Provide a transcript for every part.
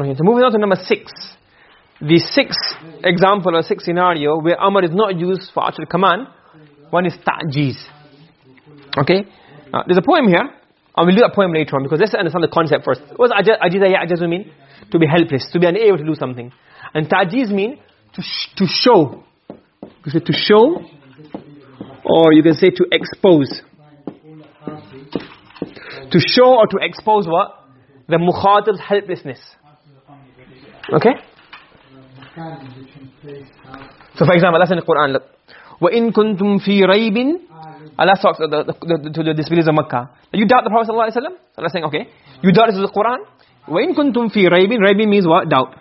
Rahim. So moving on to number 6. The sixth example or sixth scenario where amr is not used for actual command, one is ta'jiz. Okay? Now, there's a poem here. And we'll do that poem later on because let's understand the concept first. What does ajiza ya'jazu mean? To be helpless, to be unable to do something. And ta'jiz mean to sh to show. You say to show or you can say to expose. To show or to expose what? The mukhatab's helplessness. Okay? So for example, that's in the Quran. Look. وَإِن كُنْتُمْ فِي رَيْبٍ Allah talks to the, the, to the disbelievers of Makkah. You doubt the Prophet sallallahu alaihi wasallam? Allah saying, okay. You doubt this is the Quran? وَإِن كُنْتُمْ فِي رَيْبٍ Raybin means what? Doubt.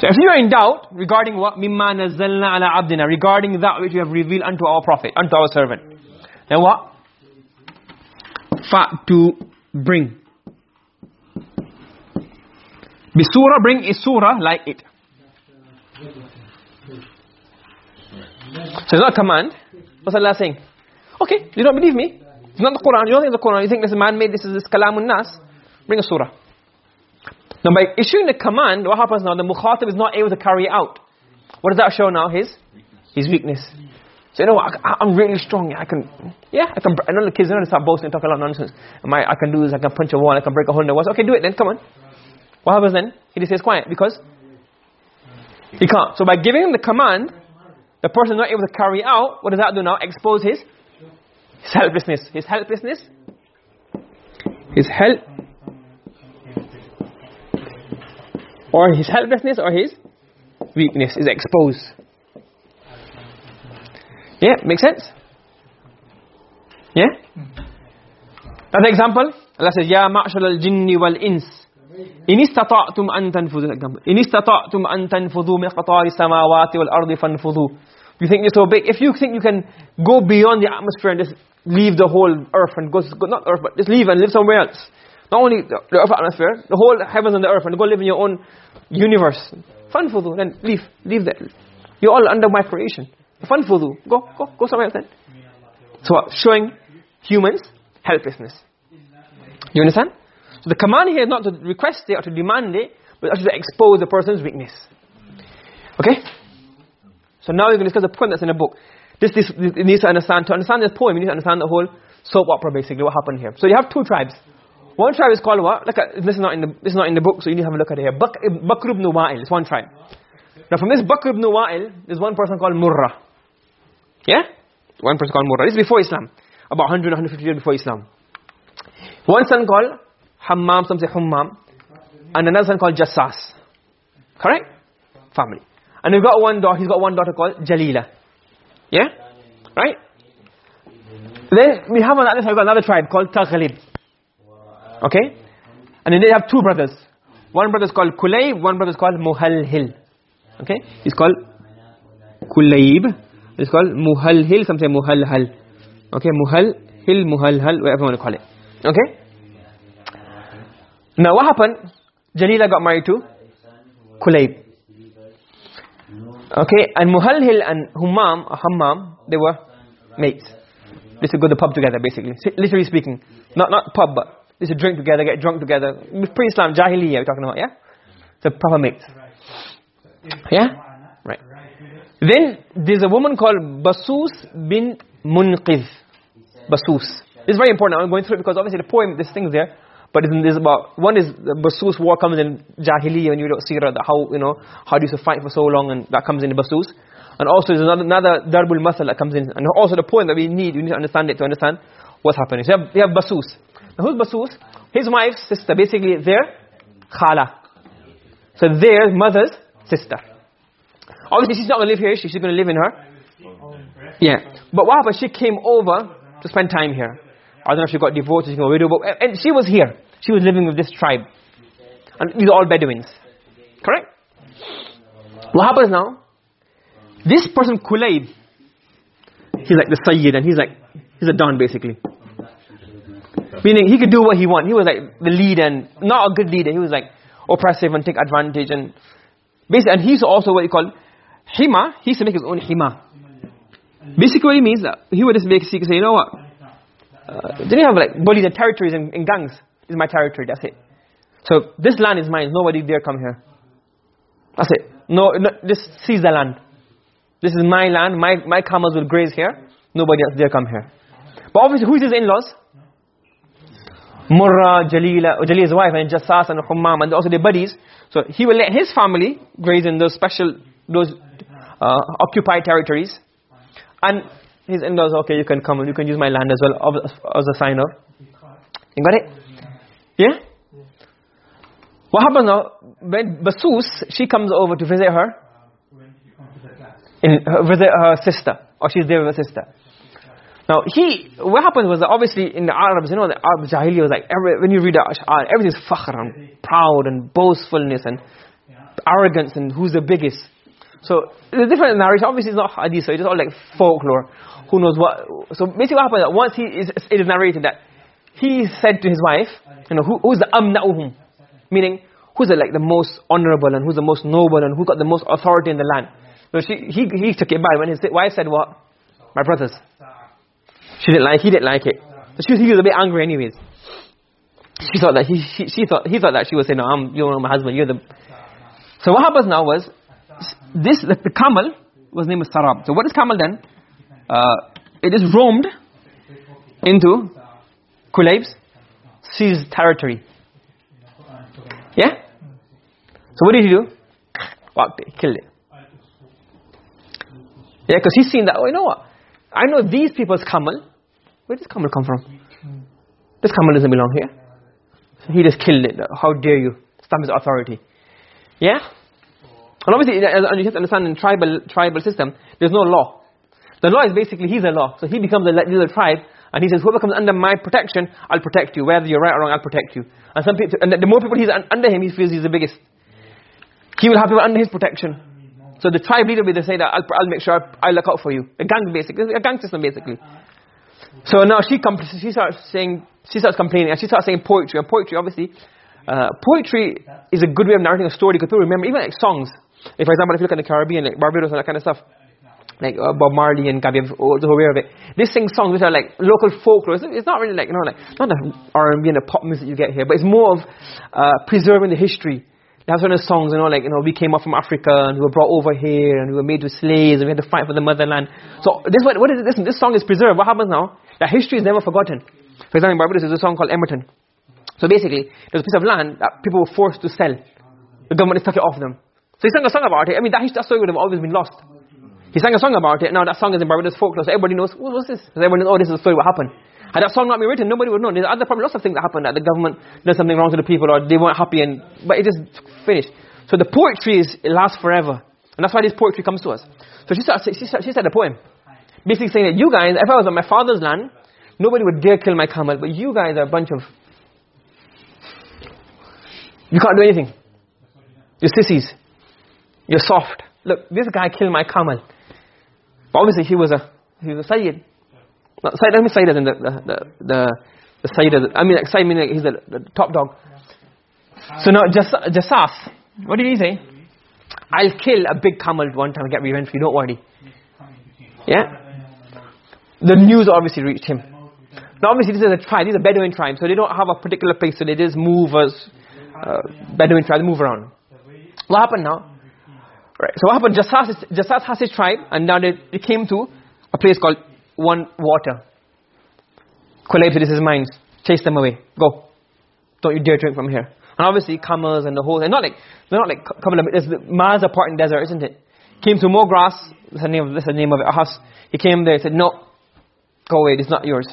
So if you are in doubt regarding what mimma nazzalna ala abdina regarding that which we have revealed unto our prophet unto our servant then what fa to bring. Bi surah bring is surah like it. So it's not a command. What's Allah saying? Okay you don't believe me? It's not the Quran. You don't think the Quran. You think this is man made this is this kalamun nas bring a surah. Now by issuing the command, what happens now? The mukhatab is not able to carry out. What does that show now? His? His weakness. So you know what, I, am really strong. I can, yeah, I can, I know the kids, are going to start boasting and talk a lot of nonsense. I, I can do this, I can punch a wall, I can break a hole in the walls. Okay, do it then, come on. What happens then? He just stays quiet because he can't. So by giving him the command, the person is not able to carry out, what does that do now? Expose his, his helplessness. His helplessness. His help or his helplessness or his weakness is exposed. Yeah, makes sense? Yeah? Another example, Allah says, Ya ma'shal al-jinni wal-ins, in istata'tum an tanfudhu, in istata'tum an tanfudhu min qatari samawati wal-ardi fanfudhu. You think you're so big, if you think you can go beyond the atmosphere and just leave the whole earth and go, not earth, but just leave and live somewhere else. Not only the, the earth atmosphere, the whole heavens and the earth, and go live in your own universe. Fanfudu, then leave, leave that. You're all under my creation. Fanfudu, go, go, go somewhere else then. So? Showing humans helplessness. You understand? So the command here is not to request it or to demand it, but actually to expose the person's weakness. Okay? So now we're going to discuss the poem that's in the book. This, this, this needs to understand, to understand this poem, you need to understand the whole soap opera basically, what happened here. So you have two tribes. One tribe is called what? Look at, this is not in the this is not in the book, so you need to have a look at it here. Bak, Bakr ibn Wa'il, it's one tribe. Now from this Bakr ibn Wa'il, there's one person called Murrah. Yeah? One person called Murrah. This is before Islam. About 100, 150 years before Islam. One son called Hammam, some say. And another son called Jassas. Correct? Family. And he's got one daughter, he's got one daughter called Jalila. Yeah? Right? Then we have another, we've another tribe called Taghlib. Okay? And then they have two brothers. One brother is called Kulayb, one brother is called Muhalhil. Okay? He's called Kulayb. He's called Muhalhil, some say Muhalhal. Okay, Muhalhil, Muhalhal, whatever you want to call it. Okay? Now what happened? Jalila got married to Kulayb. Okay, and Muhalhil and Hummam, uh, Hammam, they were mates. They used to go to the pub together basically. Literally speaking. Not not pub but they used to drink together, get drunk together. Pre-Islam, Jahiliyyah we're talking about, yeah? So proper mates. Yeah? Right. Then there's a woman called Basus bin Munqiz. Basus. This is very important. I'm going through it because obviously the poem, this thing's there. But there's about, one is the Basus war comes in Jahiliyyah when you don't see that how, you know, how do you fight for so long and that comes in the Basus. And also there's another, another Darbul Masal that comes in. And also the poem that we need, we need to understand it to understand what's happening. So you have, you have Basus. Now who's Basus? His wife's sister, basically their khala. So their mother's sister. Obviously she's not going to live here, she's going to live in her. Yeah. But what happened? She came over to spend time here. I don't know if she got divorced, she got widow, but and she was here. She was living with this tribe. And these are all Bedouins. Correct? What happens now? This person Kulayb, he's like the Sayyid and he's like, he's a Don basically. Meaning he could do what he wanted. He was like the leader and not a good leader. He was like oppressive and take advantage and basically and he's also what you call hima. He used to make his own hima. Basically what he means that he would just basically say, you know what? Uh, didn't have like bullies and territories and, and gangs. is my territory that's it so this land is mine nobody dare come here that's it no, no just seize the land this is my land my my camels will graze here nobody else dare come here but obviously who is his in-laws Murra, Jalila, Jalila's wife and Jassas and Hummam and also their buddies so he will let his family graze in those special those uh, occupied territories. And his in-laws okay you can come and you can use my land as well as a sign of. You got it? Yeah? What happens now? When Basus she comes over to visit her. In visit her sister or she's there with her sister. Now he what happened was that obviously in the Arabs you know the Arab Jahiliyyah was like every, when you read the everything's fakhr and proud and boastfulness and arrogance and who's the biggest so the different narration obviously it's not hadith so it's all like folklore. Who knows what so basically what happened that once he is it is narrated that he said to his wife you know who who's the amna'uhum? Meaning who's the like the most honorable and who's the most noble and who got the most authority in the land? So she he he took it bad when his wife said what? My brothers. She didn't like he didn't like it. So she was, he was a bit angry anyways. She thought that he she, she thought he thought that she was saying no I'm you're my husband you're the so what happens now was this the, the camel was named Sarab so what is camel then uh, it is roamed into Kulayb's seized territory. Yeah? So what did he do? Walked it, killed it. Yeah, because he's seen that, oh, you know what? I know these people's camel. Where does camel come from? This camel doesn't belong here. So he just killed it. How dare you? Stamp his authority. Yeah? And obviously, as you have to understand, in tribal, tribal system, there's no law. The law is basically he's a law. So he becomes a little tribe and he says whoever comes under my protection, I'll protect you. Whether you're right or wrong, I'll protect you. And some people and the more people he's under him, he feels he's the biggest. He will have people under his protection. So the tribe leader will say that I'll, I'll make sure I, look out for you. A gang basically, a gang system basically. So now she comes she starts saying she starts complaining and she starts saying poetry and poetry obviously uh, poetry is a good way of narrating a story because people remember even like songs. Like for example if you look at the Caribbean like Barbados and that kind of stuff like uh, Bob Marley and Gabby all aware of it. They sing songs which are like local folklore. It's, not really like you know like not the R&B and the pop music you get here, but it's more of uh, preserving the history. They have certain songs, you know, like you know, we came up from Africa and we were brought over here and we were made with slaves and we had to fight for the motherland. So this what what is this? This song is preserved. What happens now? That history is never forgotten. For example, in Barbados, there's a song called Emmerton. So basically, there's a piece of land that people were forced to sell. The government took it off them. So he sang a song about it. I mean, that, that story would have always been lost. He sang a song about it. Now that song is in Barbados folklore. So everybody knows, what was this? Because everybody knows, oh, this is the story what happened. Had that song not been written, nobody would know. There's other probably lots of things that happened that the government did something wrong to the people or they weren't happy and, but it just finished. So the poetry is, it lasts forever. And that's why this poetry comes to us. So she, started, she, started, she said a poem. Basically saying that you guys, if I was on my father's land, nobody would dare kill my camel. But you guys are a bunch of, you can't do anything. You're sissies. You're soft. Look, this guy killed my camel. Obviously he was a he was a Sayyid. Not Sayyid, I mean Sayyid as in the, the, the, the, the Sayyid, I mean like Sayyid meaning he's the, the top dog. So now Jassas, what did he say? I'll kill a big camel one time and get revenge for you, don't worry. Yeah? The news obviously reached him. Now obviously this is a tribe, these are Bedouin tribes, so they don't have a particular place, so they just move as uh, Bedouin tribes, move around. What happened now? Right. So what happened? Jassas, Jassas has his tribe and now they, they came to a place called One Water. Kulayb said, this is mine. Chase them away. Go. Don't you dare drink from here. And obviously camels and the whole, thing. not like, they're not like of, there's miles apart in desert, isn't it? Came to more grass, that's the name, that's the name of it, Ahas. He came there, said, no, go away, it's not yours.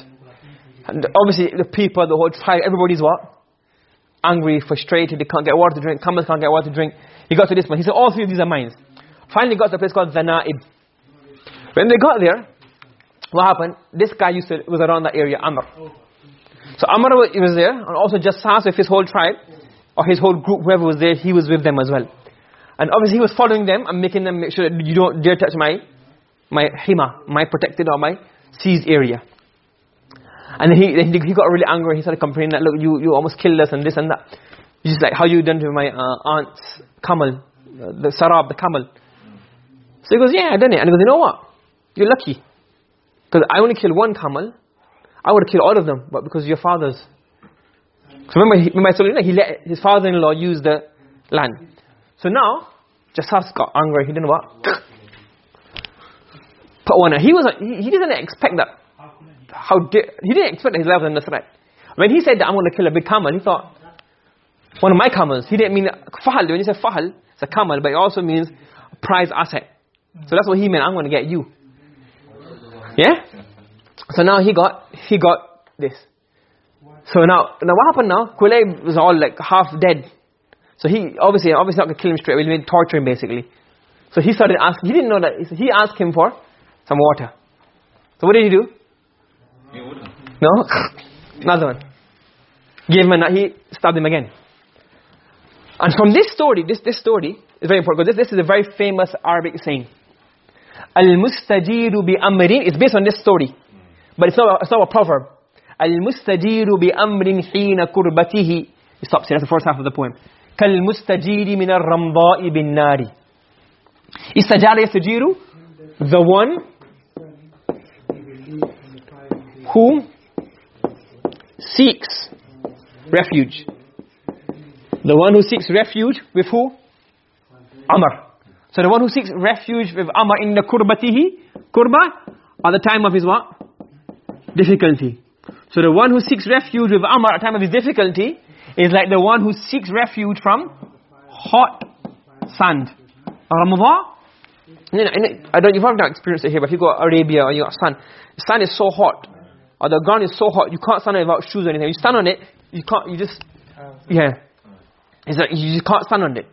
And obviously the people, the whole tribe, everybody's what? Angry, frustrated, they can't get water to drink, camels can't get water to drink. He got to this point. He said, all three of these are mine. Finally got to a place called Zanaib. When they got there, what happened? This guy used to, was around that area, Amr. So Amr was there, and also Jassas with his whole tribe, or his whole group, whoever was there, he was with them as well. And obviously he was following them and making them make sure that you don't dare touch my, my hima, my protected or my seized area. And he, he got really angry, he started complaining that, look, you, you almost killed us and this and that. He's just like, how you done to my uh, aunt's camel, the sarab, the camel. So he goes, yeah, I done it. And he goes, you know what? You're lucky. Because I only killed one camel. I would killed all of them, but because your father's. So remember, he, remember I told you, he let his father-in-law use the land. So now, Jassas got angry. He didn't what? Put one. He was. He, he didn't expect that. How did he didn't expect his life was under threat. When he said that I'm going to kill a big camel, he thought one of my camels. He didn't mean fahl. When he said fahl, it's a camel, but it also means prize asset. So that's what he meant. I'm going to get you. Yeah. So now he got he got this. So now now what happened now? Kulayb was all like half dead. So he obviously obviously not going to kill him straight away. He made torture him basically. So he started asking. He didn't know that. He asked him for some water. So what did he do? No? Another one. Gave him a knife. He stabbed him again. And from this story, this, this story is very important because this, this is a very famous Arabic saying. Al-mustajiru bi-amrin. It's based on this story. But it's not, a, it's not a proverb. Al-mustajiru bi-amrin hina kurbatihi. It stops here. That's the first half of the poem. Kal-mustajiri min al-ramda'i bin-nari. Istajara yastajiru. The one who? Seeks refuge. The one who seeks refuge with who? Amr. So the one who seeks refuge with Amr in the kurbatihi kurba at the time of his what? Difficulty. So the one who seeks refuge with Amr at the time of his difficulty is like the one who seeks refuge from hot sand. Ramadan? I don't, you've not experienced it here, but if you go to Arabia or you got sun, the sun is so hot, or the ground is so hot, you can't stand on it without shoes or anything. You stand on it, you can't, you just, yeah. It's like you just can't stand on it.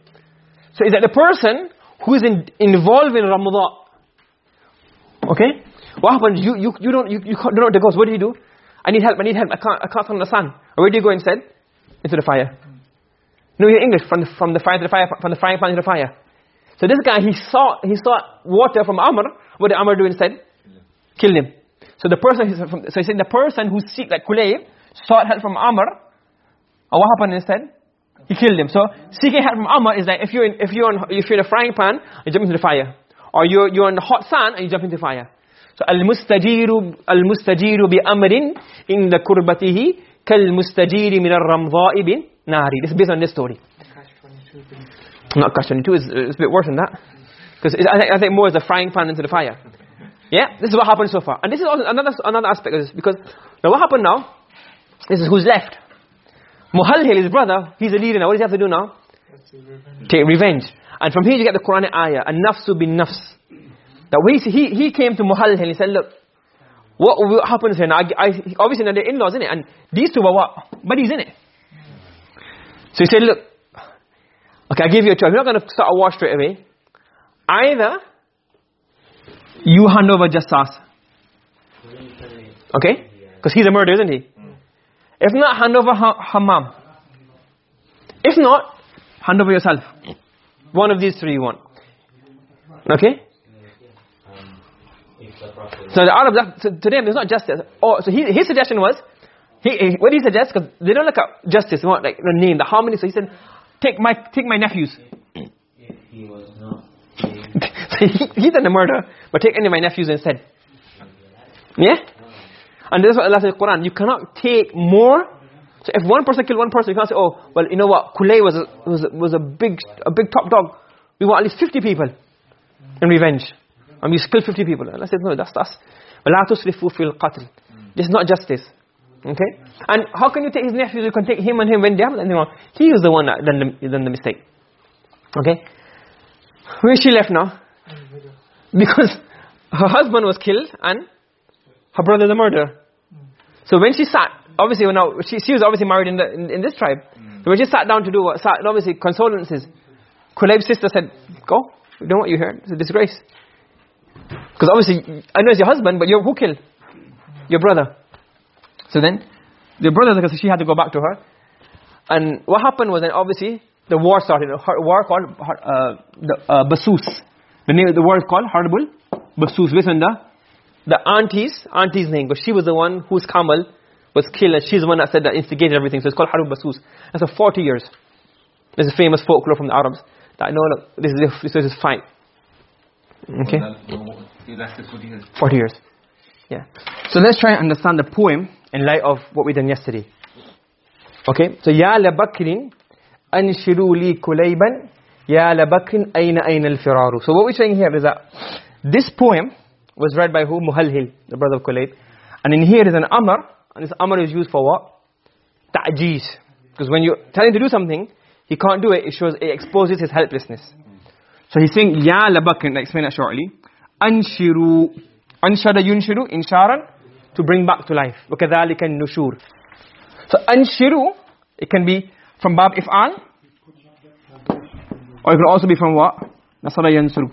So is that the person who is in, involved in Ramadan, okay? What happens? You, you, you don't, you, you don't know what goes. What do you do? I need help, I need help, I can't, I can't stand the sun. Where do you go instead? Into the fire. No, you're English, from the, from the fire to the fire, from the frying pan to the fire. So this guy, he saw, he saw water from Amr. What did Amr do instead? Kill him. So the person, so he said the person who seek, like Kulayb, sought help from Amr. And what happened instead? He killed him. So seeking help from Amr is like if you're in, if you're if you're in a frying pan, you jump into the fire. Or you're, you're in the hot sun and you jump into fire. So al-mustajiru al-mustajiru bi amrin in the kurbatihi kal-mustajiri min ar-ramdha'i bin nari. This is based on this story. Not catch 22 is it's a bit worse than that. Because I think, I think more is the frying pan into the fire. Yeah? This is what happened so far. And this is another, another aspect of this. Because now what happened now, this is who's left. Muhalhil, his brother, he's a leader now. What does he have to do now? Take revenge. And from here you get the Quranic ayah, an-nafsu bin nafs. That when he, he, came to Muhalhil, he said, look, what, what happens here now? I, I, obviously now they're in-laws, in it? And these two were what? Buddies, in it? So he said, look, Okay, I give you a choice. You're not going to start a war straight away. Either you hand over Jassas. Okay? Because he's a murderer, isn't he? Mm. If not, hand over Hammam. If not, hand over yourself. One of these three you want. Okay? So the Arabs, so to them, there's not justice. Oh, so he, his suggestion was, he, he, what he suggests, because they don't look at justice, they want like the name, the harmony. So he said, take my take my nephews. If he was not. he, he done the murder, but take any of my nephews instead. Yeah? And this is what Allah says in the Quran. You cannot take more. So if one person killed one person, you can't say, oh, well, you know what, Kulay was a, was a, was a big a big top dog. We want at least 50 people in revenge. And we killed 50 people. Allah says, no, that's that's. وَلَا تُسْرِفُوا فِي الْقَتْلِ This is not justice. Okay? And how can you take his nephews? You can take him and him when they haven't done anything wrong. He was the one that done the, done the mistake. Okay? Where she left now? Because her husband was killed and her brother the murderer. So when she sat, obviously now she, she was obviously married in, the, in, in this tribe. So when she sat down to do what, sat, obviously condolences, Kulayb's sister said, go, we don't want you here, it's a disgrace. Because obviously, I know it's your husband, but you're, who killed? Your brother. So then, the brother, because she had to go back to her. And what happened was then obviously, the war started. A war called uh, the, uh, Basus. The name the war is called Harbul Basus. On the, auntie's, auntie's name. Because she was the one whose camel was killed. And she's the one that said that instigated everything. So it's called Harbul Basus. That's for 40 years. There's a famous folklore from the Arabs. That know, look, this is, this is fight. Okay? 40 years. Yeah. So let's try and understand the poem in light of what we done yesterday. Okay, so Ya la so what we're saying here is that this poem was read by who? Muhalhil, the brother of Kulayb. And in here is an amr, and this amr is used for what? Ta'jeez. Because when you tell him to do something, he can't do it, it shows, it exposes his helplessness. So he's saying, Ya labakin, and I explain that shortly. Anshiru, anshada yunshiru, insharan, to bring back to life. وَكَذَلِكَ النُّشُورِ So anshiru, it can be from bab if'al. Or it can also be from what? Nasara yansuru.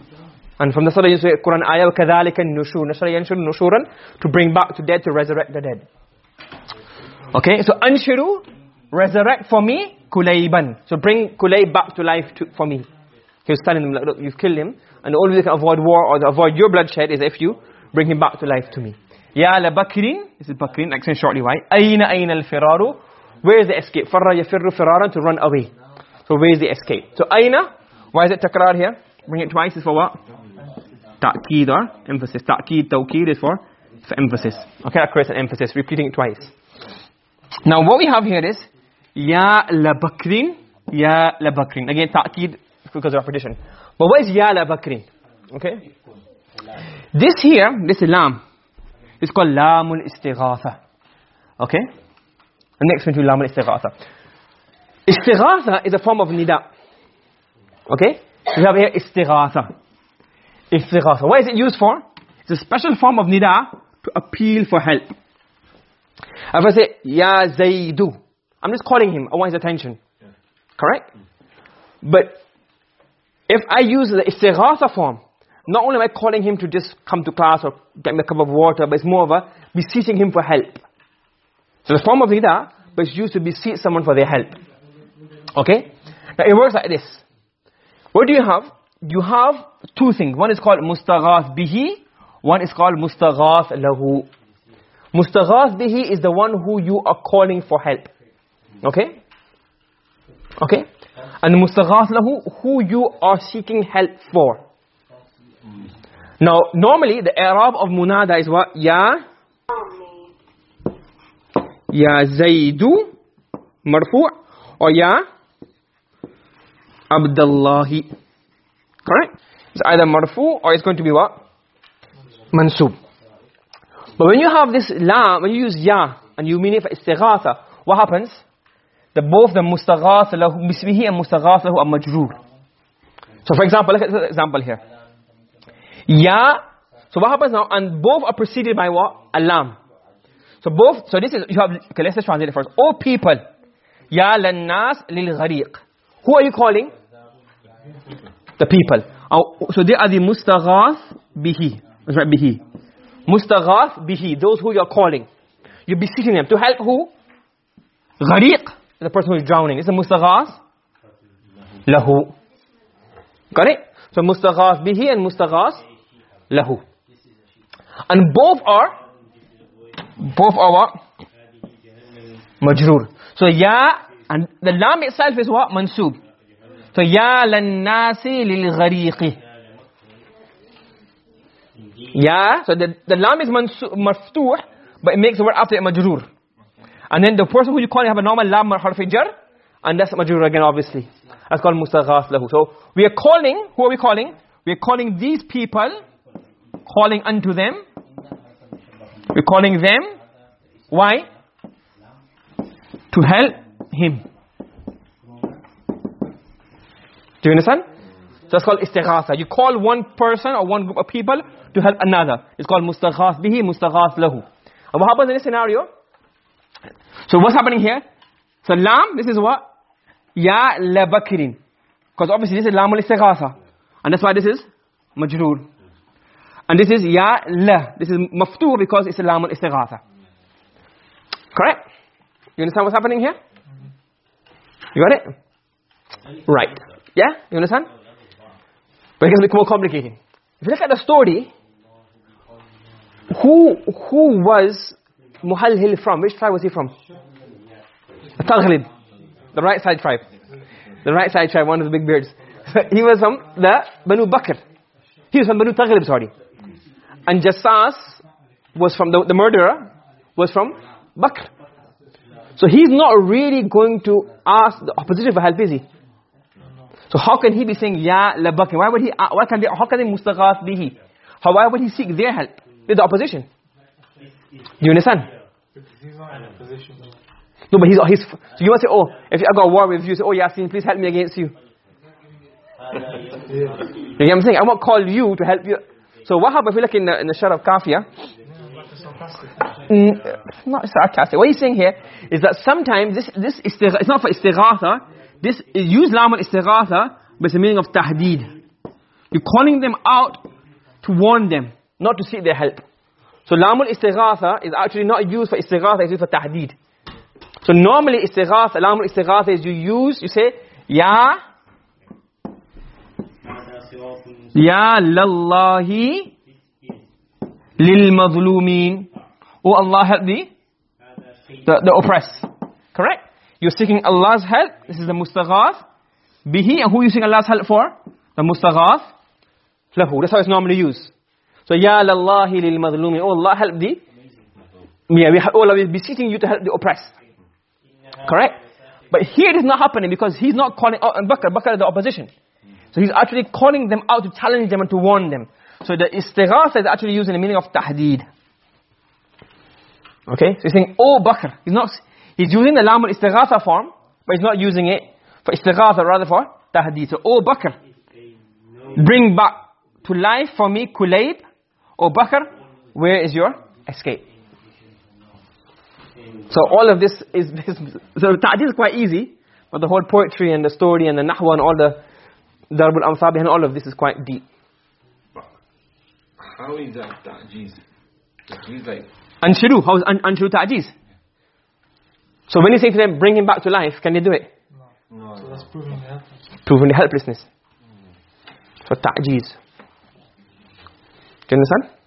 And from Nasara yansuru, Quran ayah, وَكَذَلِكَ النُّشُورِ Nasara yansuru nushuran, to bring back to dead, to resurrect the dead. Okay, so anshiru, resurrect for me, kulayban. So bring kulayb back to life to, for me. He was telling them, look, you've killed him, and the only way you can avoid war or avoid your bloodshed is if you bring him back to life to me. Ya la Bakrin, this is Bakrin, explain shortly why. Aina aina al-firaru, where is the escape? Farra yafirru firaran, to run away. So where is the escape? So aina, why is it takrar here? Bring it twice is for what? Ta'keed or emphasis. Ta'keed, tawkeed is for, for emphasis. Okay, creates an emphasis, repeating it twice. Now what we have here is, Ya la Bakrin, Ya la Bakrin. Again, ta'keed because of repetition. But what is Ya la Bakrin? Okay? This here, this lam, it's called lamul istighatha. Okay? The next one to lamul istighatha. Istighatha is a form of nida. Okay? We have here istighatha. Istighatha. What is it used for? It's a special form of nida to appeal for help. If I say, Ya Zaydu, I'm just calling him, I want his attention. Correct? But if I use the istighatha form, not only am I calling him to just come to class or get me a cup of water, but it's more of a beseeching him for help. So the form of nida, it's used to beseech someone for their help. Okay? Now it works like this. What do you have? You have two things. One is called mustaghath bihi, one is called mustaghath lahu. Mustaghath bihi is the one who you are calling for help. Okay? Okay? And mustaghath lahu, who you are seeking help for. Now, normally the Arab of munada is what? Ya Ya Zaidu marfu' or Ya Abdullahi. Correct? It's either marfu' or it's going to be what? Mansub. But when you have this la, when you use ya and you mean it for istighatha, what happens? The both the mustaghath lahu bismihi and mustaghath lahu are majroor. So for example, look at the example here. Ya, so what happens now? And both are preceded by what? Alam. So both, so this is, you have, okay, let's just translate it first. O people, Ya lannas lil ghariq. Who are you calling? The people. So they are the mustaghath bihi. That's right, bihi. Mustaghath bihi, those who you are calling. You're beseeching them to help who? Ghariq, the person who is drowning. It's a mustaghath lahu. Got it? So mustaghath bihi and mustaghath lahu. And both are both are what? Majroor. So ya and the lam itself is what? Mansub. So ya lan nasi lil ghariqi. Ya, so the the lam is maftuh but it makes the word after it majroor. And then the person who you call have a normal lam harf jar and that's majroor again obviously. That's called mustaghath lahu. So we are calling, who are we calling? We are calling these people calling unto them. We're calling them. Why? To help him. Do you understand? So that's called istighatha. You call one person or one group of people to help another. It's called mustaghath bihi, mustaghath lahu. And what happens in this scenario? So what's happening here? So lam, this is what? Ya la bakrin. Because obviously this is lam al-istighatha. And that's why this is majroor. And this is ya la. This is maftuh because it's lam al-istighatha. Correct? You understand what's happening here? You got it? Right. Yeah? You understand? But it gets more complicated. If you look at the story, who who was Muhalhil from? Which tribe was he from? Taghlib. The right side tribe. The right side tribe, one of the big beards. he was from the Banu Bakr. He was from Banu Taghlib, sorry. And Jassas was from, the, the murderer was from Bakr. So he's not really going to ask the opposition for help, is he? So how can he be saying ya labaki? Why would he uh, why can they how can they mustaghath bihi? How why would he seek their help? With the opposition. Do you understand? He's not in. No, but he's he's so you want to say, "Oh, if I got war with you, say, "Oh, Yasin, please help me against you." You know what I'm saying? I won't call you to help you. So what happened if we look in the, in the Sharh of Kafia? Mm, it's not sarcastic. What he's saying here is that sometimes this this it's not for istighatha. This is use lam al istighatha, but it's the meaning of tahdeed. You're calling them out to warn them, not to seek their help. So lam al istighatha is actually not used for istighatha, it's used for tahdeed. So normally istighatha, lam al istighatha is you use, you say, ya Lallahi lil madhlumin. Oh Allah help the, the, oppressed. Correct? You're seeking Allah's help. This is the mustaghath. Bihi. And who you seeking Allah's help for? The mustaghath. Lahu. That's how it's normally used. So, Ya lallahi lil madhlumin. Oh Allah help the. Yeah, we, oh Allah will be seeking you to help the oppressed. Correct? But here it is not happening because he's not calling out Bakr. Bakr is the opposition. So he's actually calling them out to challenge them and to warn them. So the istighatha is actually using the meaning of tahdeed. Okay? So he's saying, Oh Bakr. He's not, he's using the lam al-istighatha form, but he's not using it for istighatha, rather for tahdeed. So, Oh Bakr, bring back to life for me Kulayb. Oh Bakr, where is your escape? So all of this is, is so ta'deed is quite easy, but the whole poetry and the story and the nahwa and all the darb al-amthal and all of this is quite deep. How is that ta'jiz? He's like, Anshiru, how is an, anshiru ta'jiz? So when you say to them, bring him back to life, can they do it? no, So no. that's proving the helpless. Proving the helplessness. So ta'jiz. Do you understand?